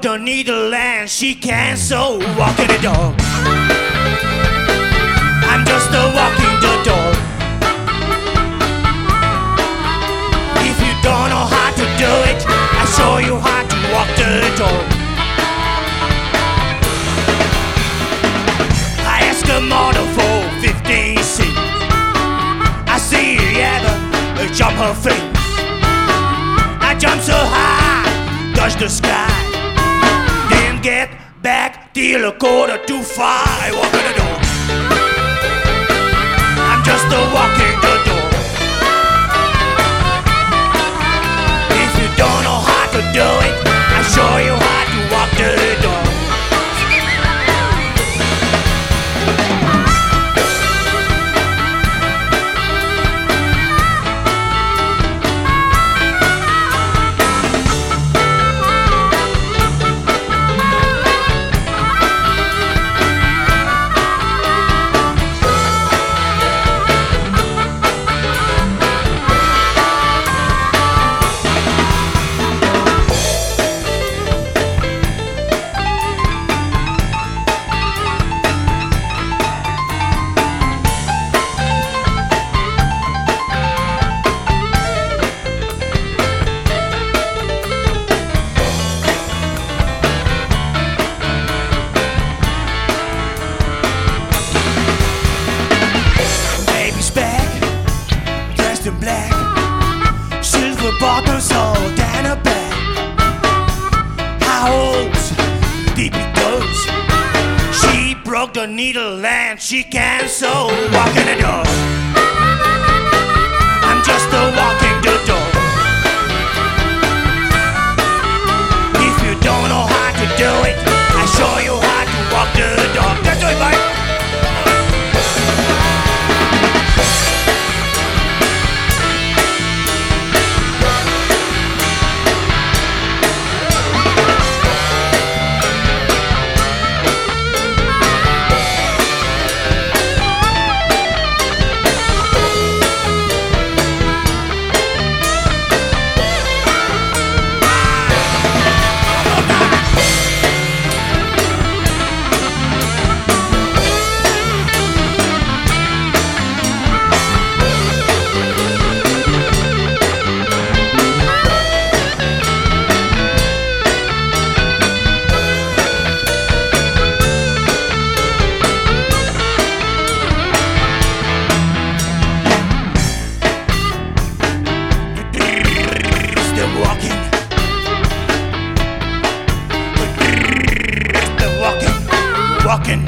broke the needle and she can't so walking the dog. I'm just a walking the dog. If you don't know how to do it, I show you how to walk the dog. I ask a model for 15 cents. I see you ever jump her face. I jump so high, touch the sky. Get back till a quarter to five. I walk in the door. I'm just a walking door. Needle and she can't sew. Walk in the door. I'm just a walking Walking.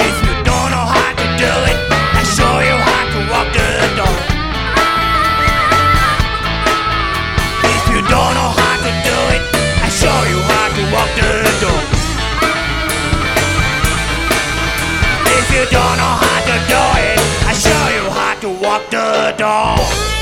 If you don't know how to do it, I show you how to walk the dog. If you don't know how to do it, I show you how to walk the. If you don't know how to do it, I show you how to walk the dog.